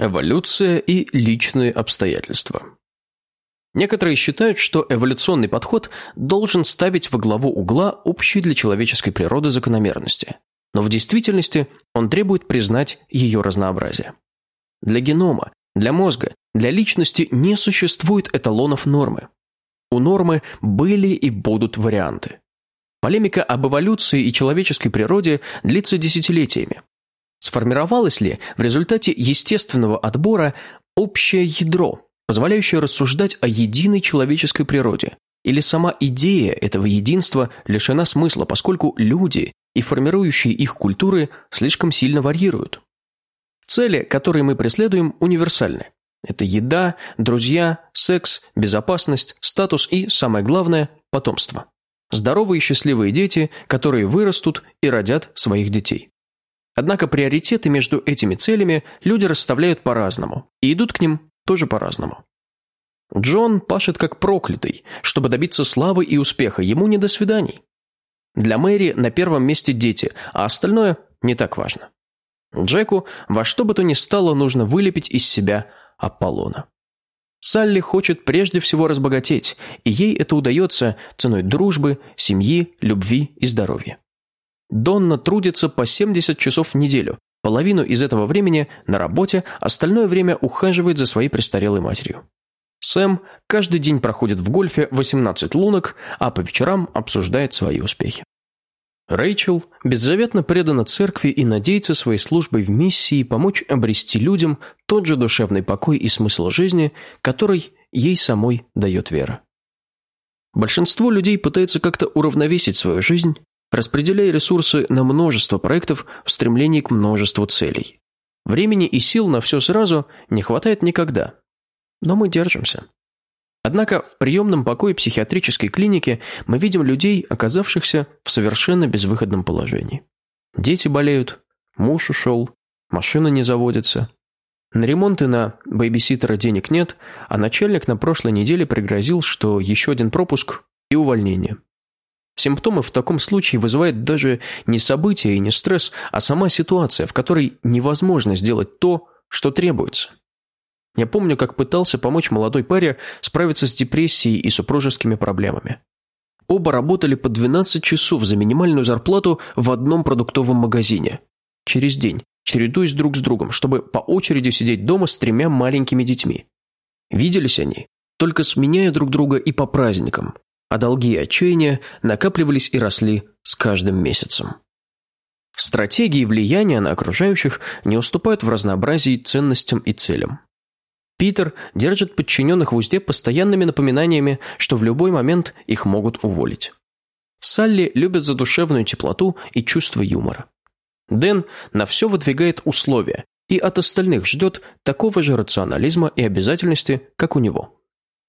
Эволюция и личные обстоятельства. Некоторые считают, что эволюционный подход должен ставить во главу угла общие для человеческой природы закономерности, но в действительности он требует признать ее разнообразие. Для генома, для мозга, для личности не существует эталонов нормы. У нормы были и будут варианты. Полемика об эволюции и человеческой природе длится десятилетиями, Сформировалось ли в результате естественного отбора общее ядро, позволяющее рассуждать о единой человеческой природе? Или сама идея этого единства лишена смысла, поскольку люди и формирующие их культуры слишком сильно варьируют? Цели, которые мы преследуем, универсальны. Это еда, друзья, секс, безопасность, статус и, самое главное, потомство. Здоровые и счастливые дети, которые вырастут и родят своих детей. Однако приоритеты между этими целями люди расставляют по-разному и идут к ним тоже по-разному. Джон пашет как проклятый, чтобы добиться славы и успеха, ему не до свиданий. Для Мэри на первом месте дети, а остальное не так важно. Джеку во что бы то ни стало нужно вылепить из себя Аполлона. Салли хочет прежде всего разбогатеть, и ей это удается ценой дружбы, семьи, любви и здоровья. Донна трудится по 70 часов в неделю, половину из этого времени на работе, остальное время ухаживает за своей престарелой матерью. Сэм каждый день проходит в гольфе 18 лунок, а по вечерам обсуждает свои успехи. Рэйчел беззаветно предана церкви и надеется своей службой в миссии помочь обрести людям тот же душевный покой и смысл жизни, который ей самой дает вера. Большинство людей пытается как-то уравновесить свою жизнь, распределяя ресурсы на множество проектов в стремлении к множеству целей. Времени и сил на все сразу не хватает никогда. Но мы держимся. Однако в приемном покое психиатрической клиники мы видим людей, оказавшихся в совершенно безвыходном положении. Дети болеют, муж ушел, машина не заводится. На ремонт и на бэйбиситера денег нет, а начальник на прошлой неделе пригрозил, что еще один пропуск и увольнение. Симптомы в таком случае вызывает даже не событие и не стресс, а сама ситуация, в которой невозможно сделать то, что требуется. Я помню, как пытался помочь молодой паре справиться с депрессией и супружескими проблемами. Оба работали по 12 часов за минимальную зарплату в одном продуктовом магазине. Через день, чередуясь друг с другом, чтобы по очереди сидеть дома с тремя маленькими детьми. Виделись они, только сменяя друг друга и по праздникам, а долги и отчаяния накапливались и росли с каждым месяцем. Стратегии влияния на окружающих не уступают в разнообразии ценностям и целям. Питер держит подчиненных в узде постоянными напоминаниями, что в любой момент их могут уволить. Салли любит задушевную теплоту и чувство юмора. Дэн на все выдвигает условия и от остальных ждет такого же рационализма и обязательности, как у него.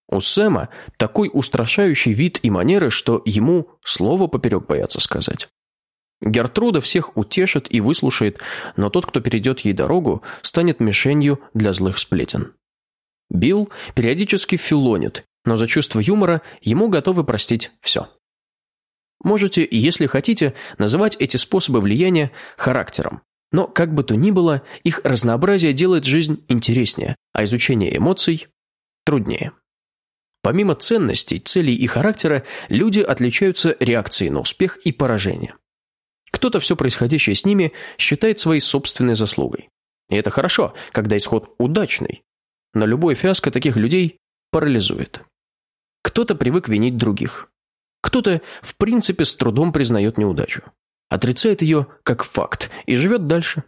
У Сэма такой устрашающий вид и манеры, что ему слово поперек боятся сказать. Гертруда всех утешит и выслушает, но тот, кто перейдет ей дорогу, станет мишенью для злых сплетен. Билл периодически филонит, но за чувство юмора ему готовы простить все. Можете, если хотите, называть эти способы влияния характером. Но, как бы то ни было, их разнообразие делает жизнь интереснее, а изучение эмоций труднее. Помимо ценностей, целей и характера, люди отличаются реакцией на успех и поражение. Кто-то все происходящее с ними считает своей собственной заслугой. И это хорошо, когда исход удачный. Но любой фиаско таких людей парализует. Кто-то привык винить других. Кто-то, в принципе, с трудом признает неудачу. Отрицает ее как факт и живет дальше.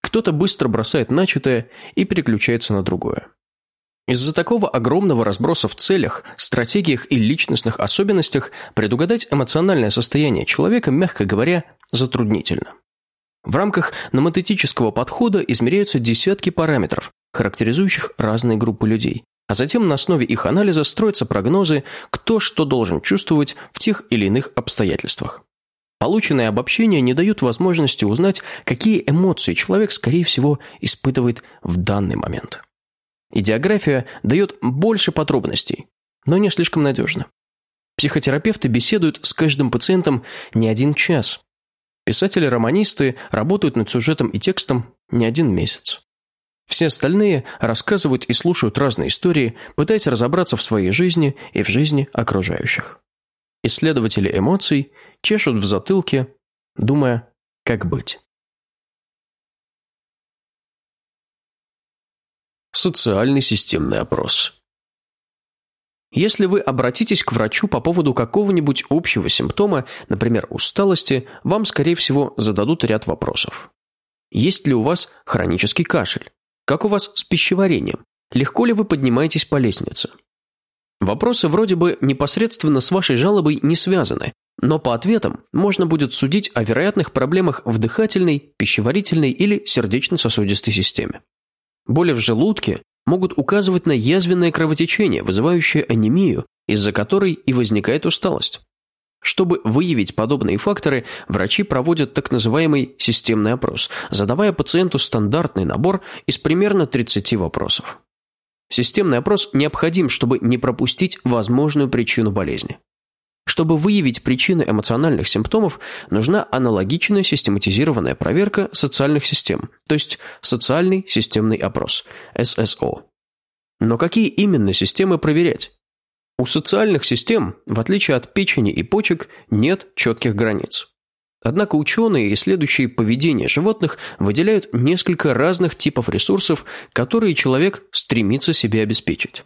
Кто-то быстро бросает начатое и переключается на другое. Из-за такого огромного разброса в целях, стратегиях и личностных особенностях предугадать эмоциональное состояние человека, мягко говоря, затруднительно. В рамках номотетического подхода измеряются десятки параметров, характеризующих разные группы людей, а затем на основе их анализа строятся прогнозы, кто что должен чувствовать в тех или иных обстоятельствах. Полученные обобщения не дают возможности узнать, какие эмоции человек, скорее всего, испытывает в данный момент. Идеография дает больше подробностей, но не слишком надежно. Психотерапевты беседуют с каждым пациентом не один час. Писатели-романисты работают над сюжетом и текстом не один месяц. Все остальные рассказывают и слушают разные истории, пытаясь разобраться в своей жизни и в жизни окружающих. Исследователи эмоций чешут в затылке, думая, как быть. Социальный системный опрос если вы обратитесь к врачу по поводу какого-нибудь общего симптома, например, усталости, вам, скорее всего, зададут ряд вопросов. Есть ли у вас хронический кашель? Как у вас с пищеварением? Легко ли вы поднимаетесь по лестнице? Вопросы вроде бы непосредственно с вашей жалобой не связаны, но по ответам можно будет судить о вероятных проблемах в дыхательной, пищеварительной или сердечно-сосудистой системе. Боли в желудке могут указывать на язвенное кровотечение, вызывающее анемию, из-за которой и возникает усталость. Чтобы выявить подобные факторы, врачи проводят так называемый системный опрос, задавая пациенту стандартный набор из примерно 30 вопросов. Системный опрос необходим, чтобы не пропустить возможную причину болезни. Чтобы выявить причины эмоциональных симптомов, нужна аналогичная систематизированная проверка социальных систем, то есть социальный системный опрос, ССО. Но какие именно системы проверять? У социальных систем, в отличие от печени и почек, нет четких границ. Однако ученые, исследующие поведение животных, выделяют несколько разных типов ресурсов, которые человек стремится себе обеспечить.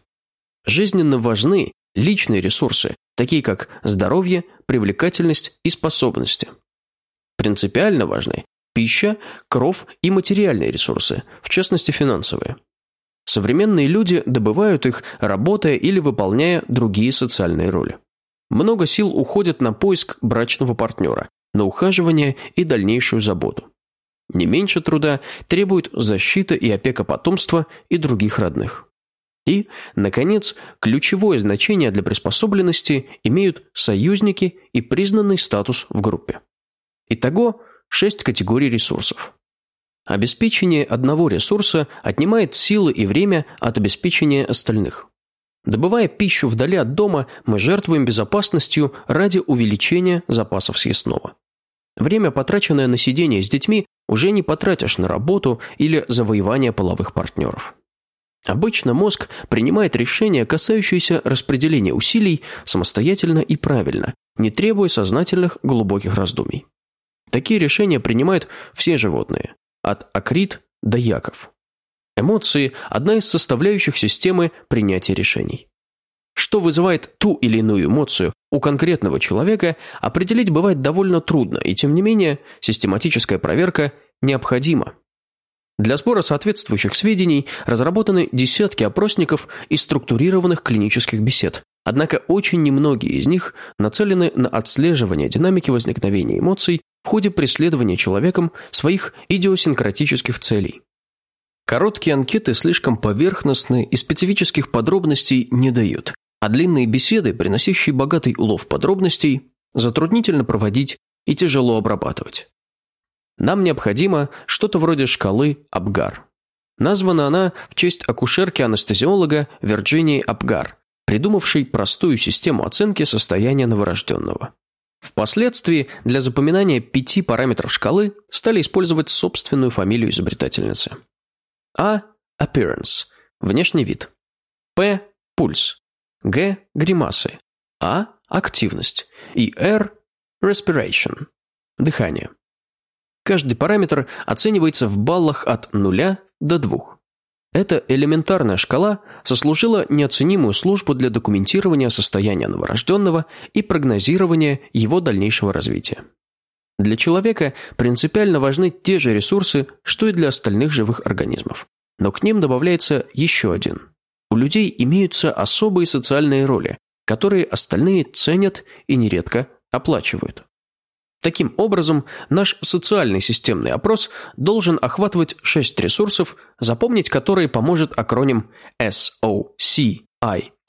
Жизненно важны личные ресурсы, такие как здоровье, привлекательность и способности. Принципиально важны пища, кров и материальные ресурсы, в частности финансовые. Современные люди добывают их, работая или выполняя другие социальные роли. Много сил уходит на поиск брачного партнера, на ухаживание и дальнейшую заботу. Не меньше труда требует защита и опека потомства и других родных. И, наконец, ключевое значение для приспособленности имеют союзники и признанный статус в группе. Итого шесть категорий ресурсов. Обеспечение одного ресурса отнимает силы и время от обеспечения остальных. Добывая пищу вдали от дома, мы жертвуем безопасностью ради увеличения запасов съестного. Время, потраченное на сидение с детьми, уже не потратишь на работу или завоевание половых партнеров. Обычно мозг принимает решения, касающиеся распределения усилий, самостоятельно и правильно, не требуя сознательных глубоких раздумий. Такие решения принимают все животные, от акрит до яков. Эмоции – одна из составляющих системы принятия решений. Что вызывает ту или иную эмоцию у конкретного человека, определить бывает довольно трудно, и тем не менее систематическая проверка необходима. Для сбора соответствующих сведений разработаны десятки опросников и структурированных клинических бесед. Однако очень немногие из них нацелены на отслеживание динамики возникновения эмоций в ходе преследования человеком своих идиосинкратических целей. Короткие анкеты слишком поверхностны и специфических подробностей не дают, а длинные беседы, приносящие богатый улов подробностей, затруднительно проводить и тяжело обрабатывать. Нам необходимо что-то вроде шкалы Абгар. Названа она в честь акушерки-анестезиолога Вирджинии Абгар, придумавшей простую систему оценки состояния новорожденного. Впоследствии для запоминания пяти параметров шкалы стали использовать собственную фамилию изобретательницы. А. Appearance – внешний вид. П. Пульс. Г. Гримасы. А. Активность. И Р. Respiration – дыхание. Каждый параметр оценивается в баллах от 0 до 2. Эта элементарная шкала сослужила неоценимую службу для документирования состояния новорожденного и прогнозирования его дальнейшего развития. Для человека принципиально важны те же ресурсы, что и для остальных живых организмов. Но к ним добавляется еще один. У людей имеются особые социальные роли, которые остальные ценят и нередко оплачивают. Таким образом, наш социальный системный опрос должен охватывать шесть ресурсов, запомнить которые поможет акроним SOCIAL –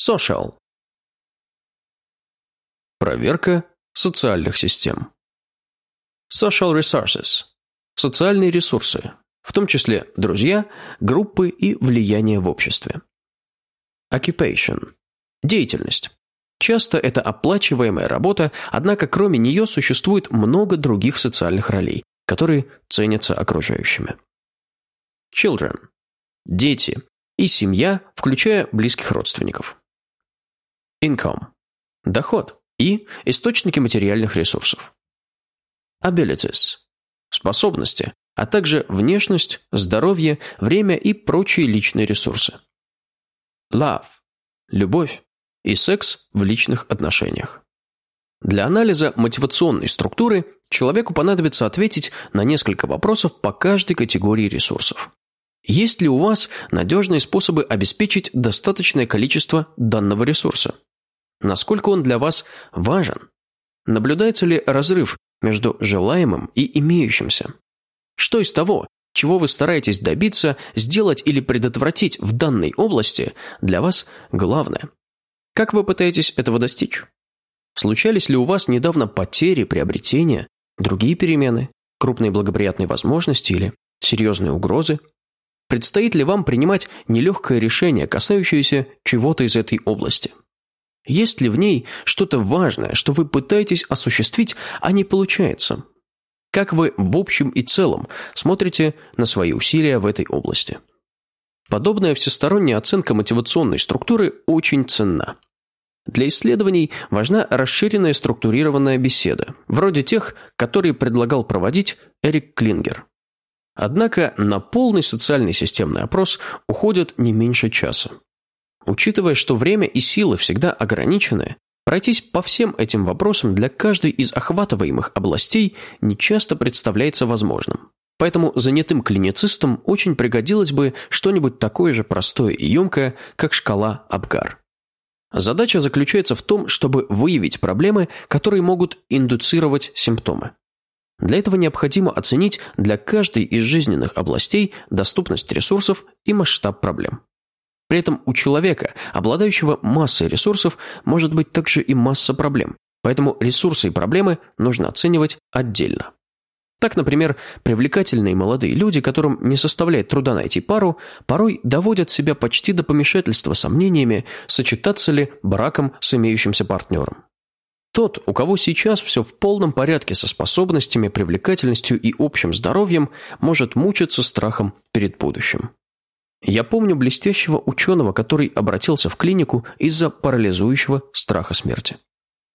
Social. Проверка социальных систем. Social Resources – социальные ресурсы, в том числе друзья, группы и влияние в обществе. Occupation – деятельность. Часто это оплачиваемая работа, однако кроме нее существует много других социальных ролей, которые ценятся окружающими. children – дети и семья, включая близких родственников. Income – доход и источники материальных ресурсов. Abilities – способности, а также внешность, здоровье, время и прочие личные ресурсы. Love – любовь и секс в личных отношениях. Для анализа мотивационной структуры человеку понадобится ответить на несколько вопросов по каждой категории ресурсов. Есть ли у вас надежные способы обеспечить достаточное количество данного ресурса? Насколько он для вас важен? Наблюдается ли разрыв между желаемым и имеющимся? Что из того, чего вы стараетесь добиться, сделать или предотвратить в данной области, для вас главное? Как вы пытаетесь этого достичь? Случались ли у вас недавно потери, приобретения, другие перемены, крупные благоприятные возможности или серьезные угрозы? Предстоит ли вам принимать нелегкое решение, касающееся чего-то из этой области? Есть ли в ней что-то важное, что вы пытаетесь осуществить, а не получается? Как вы в общем и целом смотрите на свои усилия в этой области? Подобная всесторонняя оценка мотивационной структуры очень ценна. Для исследований важна расширенная структурированная беседа, вроде тех, которые предлагал проводить Эрик Клингер. Однако на полный социальный системный опрос уходит не меньше часа. Учитывая, что время и силы всегда ограничены, пройтись по всем этим вопросам для каждой из охватываемых областей нечасто представляется возможным. Поэтому занятым клиницистам очень пригодилось бы что-нибудь такое же простое и емкое, как шкала Абгар. Задача заключается в том, чтобы выявить проблемы, которые могут индуцировать симптомы. Для этого необходимо оценить для каждой из жизненных областей доступность ресурсов и масштаб проблем. При этом у человека, обладающего массой ресурсов, может быть также и масса проблем, поэтому ресурсы и проблемы нужно оценивать отдельно. Так, например, привлекательные молодые люди, которым не составляет труда найти пару, порой доводят себя почти до помешательства сомнениями, сочетаться ли браком с имеющимся партнером. Тот, у кого сейчас все в полном порядке со способностями, привлекательностью и общим здоровьем, может мучиться страхом перед будущим. Я помню блестящего ученого, который обратился в клинику из-за парализующего страха смерти.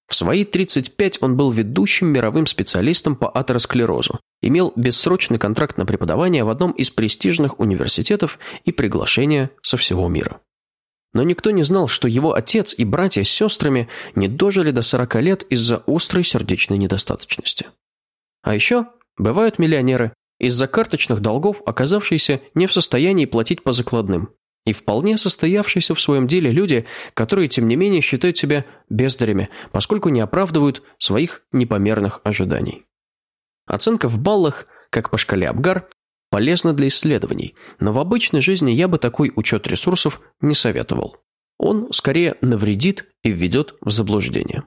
В свои 35 он был ведущим мировым специалистом по атеросклерозу, имел бессрочный контракт на преподавание в одном из престижных университетов и приглашение со всего мира. Но никто не знал, что его отец и братья с сестрами не дожили до 40 лет из-за острой сердечной недостаточности. А еще бывают миллионеры, из-за карточных долгов оказавшиеся не в состоянии платить по закладным, и вполне состоявшиеся в своем деле люди, которые, тем не менее, считают себя бездарями, поскольку не оправдывают своих непомерных ожиданий. Оценка в баллах, как по шкале Абгар, полезна для исследований, но в обычной жизни я бы такой учет ресурсов не советовал. Он скорее навредит и введет в заблуждение.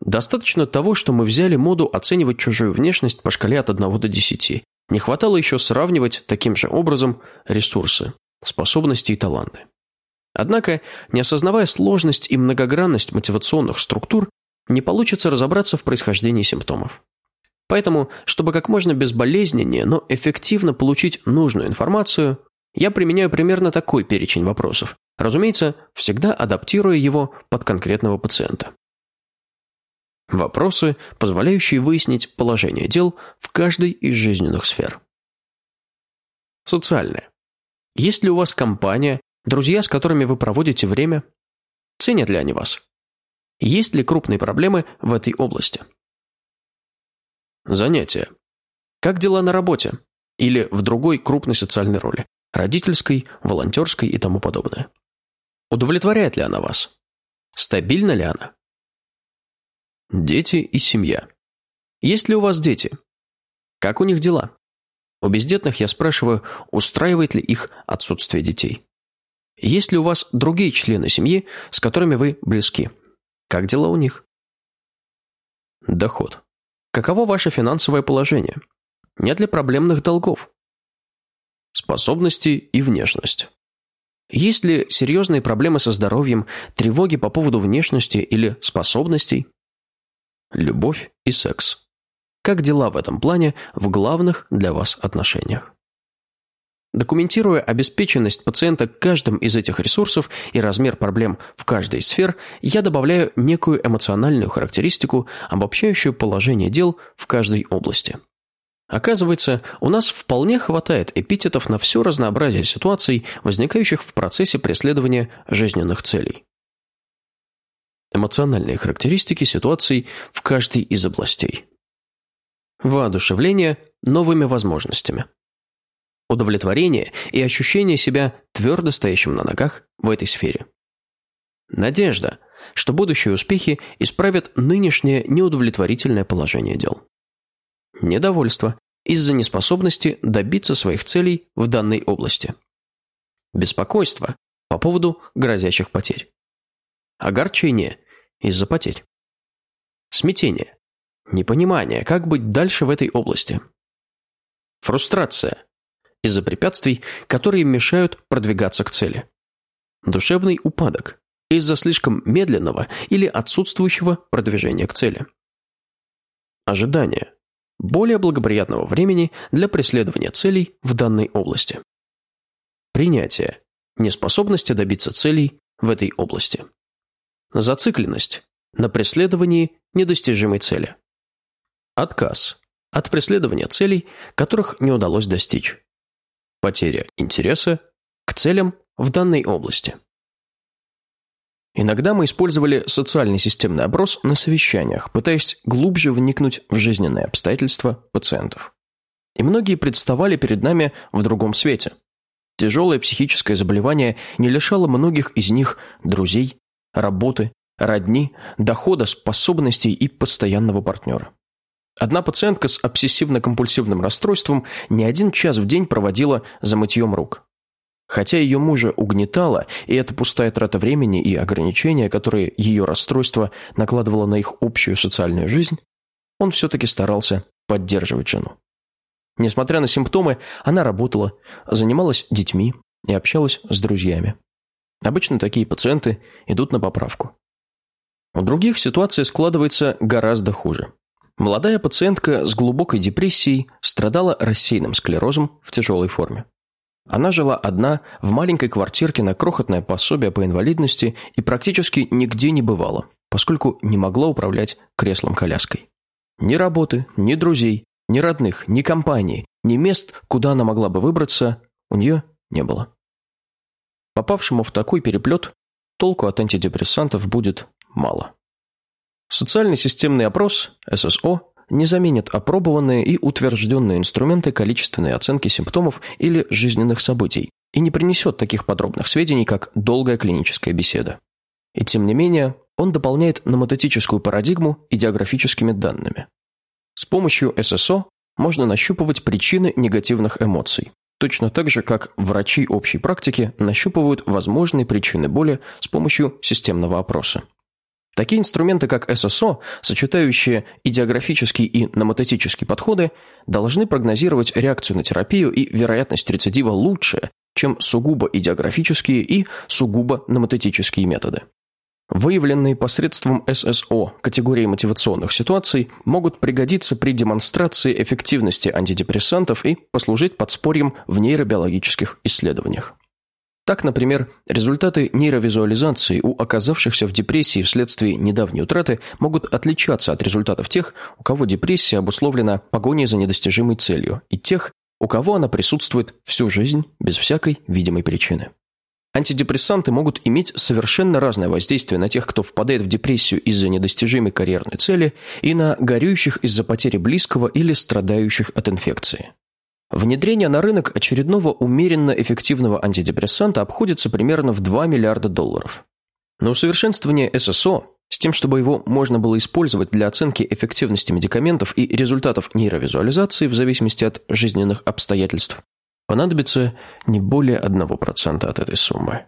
Достаточно того, что мы взяли моду оценивать чужую внешность по шкале от 1 до 10. Не хватало еще сравнивать таким же образом ресурсы способности и таланты. Однако, не осознавая сложность и многогранность мотивационных структур, не получится разобраться в происхождении симптомов. Поэтому, чтобы как можно безболезненнее, но эффективно получить нужную информацию, я применяю примерно такой перечень вопросов, разумеется, всегда адаптируя его под конкретного пациента. Вопросы, позволяющие выяснить положение дел в каждой из жизненных сфер. Социальное. Есть ли у вас компания, друзья, с которыми вы проводите время? Ценят ли они вас? Есть ли крупные проблемы в этой области? Занятия. Как дела на работе? Или в другой крупной социальной роли? Родительской, волонтерской и тому подобное. Удовлетворяет ли она вас? Стабильна ли она? Дети и семья. Есть ли у вас дети? Как у них дела? У бездетных я спрашиваю, устраивает ли их отсутствие детей. Есть ли у вас другие члены семьи, с которыми вы близки? Как дела у них? Доход. Каково ваше финансовое положение? Нет ли проблемных долгов? Способности и внешность. Есть ли серьезные проблемы со здоровьем, тревоги по поводу внешности или способностей? Любовь и секс. Как дела в этом плане в главных для вас отношениях? Документируя обеспеченность пациента каждым из этих ресурсов и размер проблем в каждой из сфер, я добавляю некую эмоциональную характеристику, обобщающую положение дел в каждой области. Оказывается, у нас вполне хватает эпитетов на все разнообразие ситуаций, возникающих в процессе преследования жизненных целей. Эмоциональные характеристики ситуаций в каждой из областей. Воодушевление новыми возможностями. Удовлетворение и ощущение себя твердо стоящим на ногах в этой сфере. Надежда, что будущие успехи исправят нынешнее неудовлетворительное положение дел. Недовольство из-за неспособности добиться своих целей в данной области. Беспокойство по поводу грозящих потерь. Огорчение из-за потерь. Смятение. Непонимание, как быть дальше в этой области. Фрустрация из-за препятствий, которые мешают продвигаться к цели. Душевный упадок из-за слишком медленного или отсутствующего продвижения к цели. Ожидание более благоприятного времени для преследования целей в данной области. Принятие неспособности добиться целей в этой области. Зацикленность на преследовании недостижимой цели. Отказ от преследования целей, которых не удалось достичь. Потеря интереса к целям в данной области. Иногда мы использовали социальный системный опрос на совещаниях, пытаясь глубже вникнуть в жизненные обстоятельства пациентов. И многие представали перед нами в другом свете. Тяжелое психическое заболевание не лишало многих из них друзей, работы, родни, дохода, способностей и постоянного партнера. Одна пациентка с обсессивно-компульсивным расстройством не один час в день проводила за мытьем рук. Хотя ее мужа угнетало, и это пустая трата времени и ограничения, которые ее расстройство накладывало на их общую социальную жизнь, он все-таки старался поддерживать жену. Несмотря на симптомы, она работала, занималась детьми и общалась с друзьями. Обычно такие пациенты идут на поправку. У других ситуация складывается гораздо хуже. Молодая пациентка с глубокой депрессией страдала рассеянным склерозом в тяжелой форме. Она жила одна в маленькой квартирке на крохотное пособие по инвалидности и практически нигде не бывала, поскольку не могла управлять креслом-коляской. Ни работы, ни друзей, ни родных, ни компании, ни мест, куда она могла бы выбраться, у нее не было. Попавшему в такой переплет толку от антидепрессантов будет мало. Социальный системный опрос, ССО, не заменит опробованные и утвержденные инструменты количественной оценки симптомов или жизненных событий и не принесет таких подробных сведений, как долгая клиническая беседа. И тем не менее, он дополняет номотетическую парадигму идеографическими данными. С помощью ССО можно нащупывать причины негативных эмоций, точно так же, как врачи общей практики нащупывают возможные причины боли с помощью системного опроса. Такие инструменты, как ССО, сочетающие идеографические и номотетические подходы, должны прогнозировать реакцию на терапию и вероятность рецидива лучше, чем сугубо идеографические и сугубо номотетические методы. Выявленные посредством ССО категории мотивационных ситуаций могут пригодиться при демонстрации эффективности антидепрессантов и послужить подспорьем в нейробиологических исследованиях. Так, например, результаты нейровизуализации у оказавшихся в депрессии вследствие недавней утраты могут отличаться от результатов тех, у кого депрессия обусловлена погоней за недостижимой целью, и тех, у кого она присутствует всю жизнь без всякой видимой причины. Антидепрессанты могут иметь совершенно разное воздействие на тех, кто впадает в депрессию из-за недостижимой карьерной цели, и на горюющих из-за потери близкого или страдающих от инфекции. Внедрение на рынок очередного умеренно эффективного антидепрессанта обходится примерно в 2 миллиарда долларов. На усовершенствование ССО, с тем, чтобы его можно было использовать для оценки эффективности медикаментов и результатов нейровизуализации в зависимости от жизненных обстоятельств, понадобится не более 1% от этой суммы.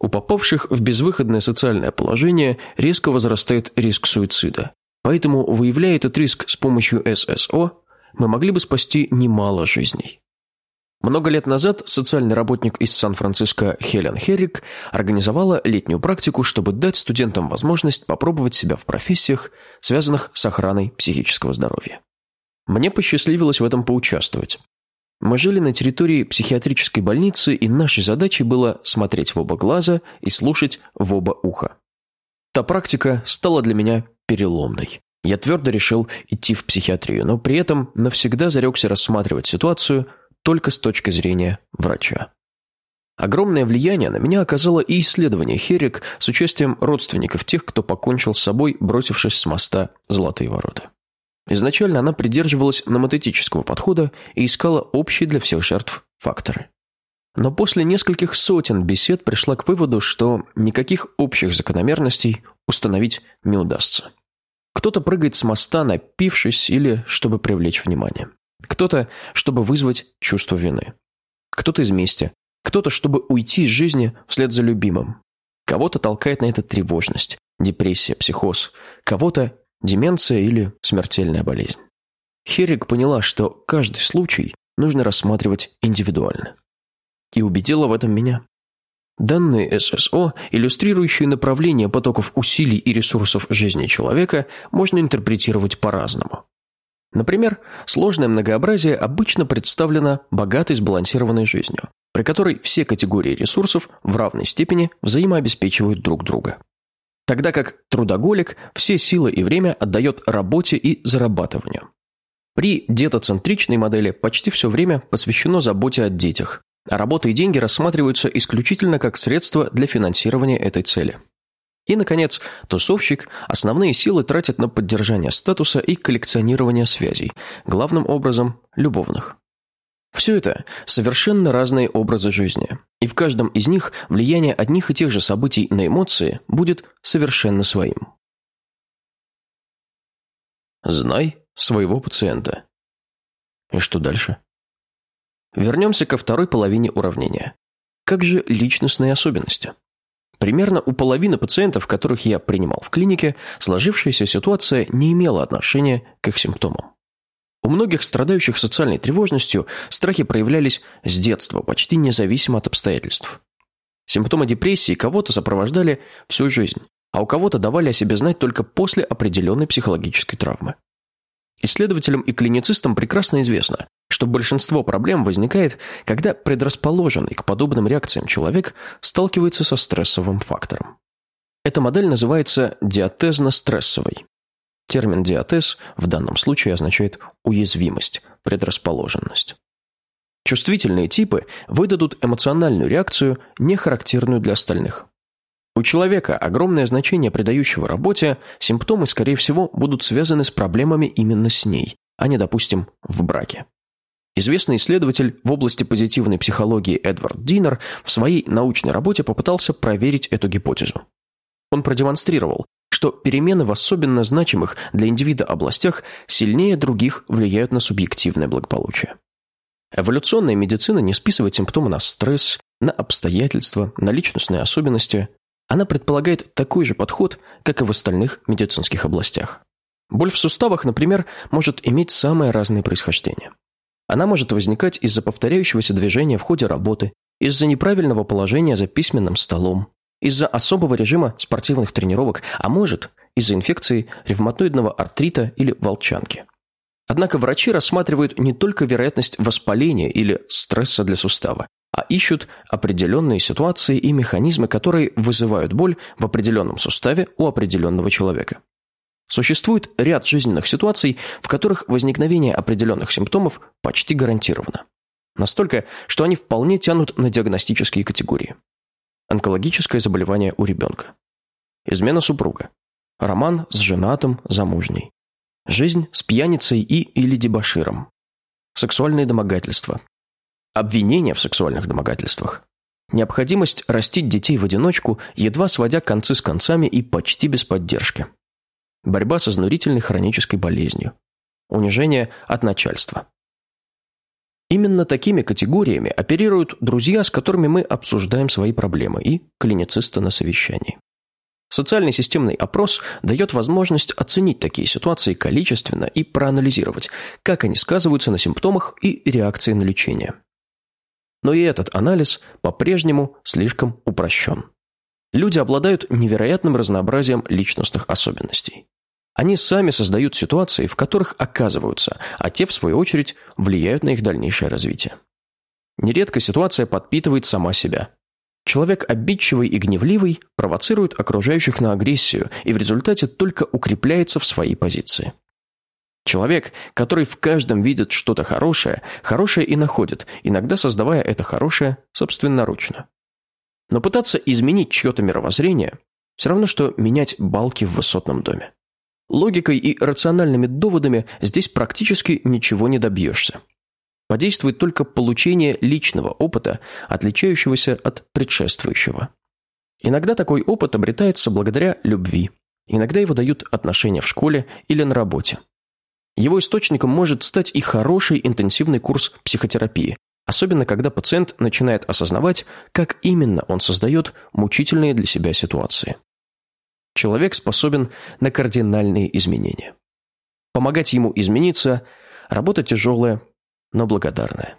У попавших в безвыходное социальное положение резко возрастает риск суицида. Поэтому, выявляя этот риск с помощью ССО, мы могли бы спасти немало жизней. Много лет назад социальный работник из Сан-Франциско Хелен Херрик организовала летнюю практику, чтобы дать студентам возможность попробовать себя в профессиях, связанных с охраной психического здоровья. Мне посчастливилось в этом поучаствовать. Мы жили на территории психиатрической больницы, и нашей задачей было смотреть в оба глаза и слушать в оба уха. Та практика стала для меня переломной. Я твердо решил идти в психиатрию, но при этом навсегда зарекся рассматривать ситуацию только с точки зрения врача. Огромное влияние на меня оказало и исследование Херик с участием родственников тех, кто покончил с собой, бросившись с моста «Золотые ворота». Изначально она придерживалась номотетического подхода и искала общие для всех жертв факторы. Но после нескольких сотен бесед пришла к выводу, что никаких общих закономерностей установить не удастся. Кто-то прыгает с моста, напившись или чтобы привлечь внимание. Кто-то, чтобы вызвать чувство вины. Кто-то из мести. Кто-то, чтобы уйти из жизни вслед за любимым. Кого-то толкает на это тревожность, депрессия, психоз. Кого-то деменция или смертельная болезнь. Херик поняла, что каждый случай нужно рассматривать индивидуально. И убедила в этом меня. Данные ССО, иллюстрирующие направление потоков усилий и ресурсов жизни человека, можно интерпретировать по-разному. Например, сложное многообразие обычно представлено богатой сбалансированной жизнью, при которой все категории ресурсов в равной степени взаимообеспечивают друг друга. Тогда как трудоголик все силы и время отдает работе и зарабатыванию. При детоцентричной модели почти все время посвящено заботе о детях, а работа и деньги рассматриваются исключительно как средство для финансирования этой цели. И, наконец, тусовщик основные силы тратит на поддержание статуса и коллекционирование связей, главным образом – любовных. Все это совершенно разные образы жизни, и в каждом из них влияние одних и тех же событий на эмоции будет совершенно своим. Знай своего пациента. И что дальше? Вернемся ко второй половине уравнения. Как же личностные особенности? Примерно у половины пациентов, которых я принимал в клинике, сложившаяся ситуация не имела отношения к их симптомам. У многих страдающих социальной тревожностью страхи проявлялись с детства, почти независимо от обстоятельств. Симптомы депрессии кого-то сопровождали всю жизнь, а у кого-то давали о себе знать только после определенной психологической травмы. Исследователям и клиницистам прекрасно известно, что большинство проблем возникает, когда предрасположенный к подобным реакциям человек сталкивается со стрессовым фактором. Эта модель называется диатезно-стрессовой. Термин «диатез» в данном случае означает уязвимость, предрасположенность. Чувствительные типы выдадут эмоциональную реакцию, не характерную для остальных. У человека, огромное значение придающего работе, симптомы, скорее всего, будут связаны с проблемами именно с ней, а не, допустим, в браке. Известный исследователь в области позитивной психологии Эдвард Динер в своей научной работе попытался проверить эту гипотезу. Он продемонстрировал, что перемены в особенно значимых для индивида областях сильнее других влияют на субъективное благополучие. Эволюционная медицина не списывает симптомы на стресс, на обстоятельства, на личностные особенности. Она предполагает такой же подход, как и в остальных медицинских областях. Боль в суставах, например, может иметь самое разное происхождение. Она может возникать из-за повторяющегося движения в ходе работы, из-за неправильного положения за письменным столом, из-за особого режима спортивных тренировок, а может, из-за инфекции ревматоидного артрита или волчанки. Однако врачи рассматривают не только вероятность воспаления или стресса для сустава, а ищут определенные ситуации и механизмы, которые вызывают боль в определенном суставе у определенного человека. Существует ряд жизненных ситуаций, в которых возникновение определенных симптомов почти гарантировано. Настолько, что они вполне тянут на диагностические категории. Онкологическое заболевание у ребенка. Измена супруга. Роман с женатым, замужней. Жизнь с пьяницей и или дебоширом. Сексуальные домогательства. Обвинения в сексуальных домогательствах. Необходимость растить детей в одиночку, едва сводя концы с концами и почти без поддержки борьба с изнурительной хронической болезнью, унижение от начальства. Именно такими категориями оперируют друзья, с которыми мы обсуждаем свои проблемы, и клиницисты на совещании. Социальный системный опрос дает возможность оценить такие ситуации количественно и проанализировать, как они сказываются на симптомах и реакции на лечение. Но и этот анализ по-прежнему слишком упрощен. Люди обладают невероятным разнообразием личностных особенностей. Они сами создают ситуации, в которых оказываются, а те, в свою очередь, влияют на их дальнейшее развитие. Нередко ситуация подпитывает сама себя. Человек обидчивый и гневливый провоцирует окружающих на агрессию и в результате только укрепляется в своей позиции. Человек, который в каждом видит что-то хорошее, хорошее и находит, иногда создавая это хорошее собственноручно. Но пытаться изменить чье-то мировоззрение – все равно, что менять балки в высотном доме. Логикой и рациональными доводами здесь практически ничего не добьешься. Подействует только получение личного опыта, отличающегося от предшествующего. Иногда такой опыт обретается благодаря любви. Иногда его дают отношения в школе или на работе. Его источником может стать и хороший интенсивный курс психотерапии, особенно когда пациент начинает осознавать, как именно он создает мучительные для себя ситуации. Человек способен на кардинальные изменения. Помогать ему измениться – работа тяжелая, но благодарная.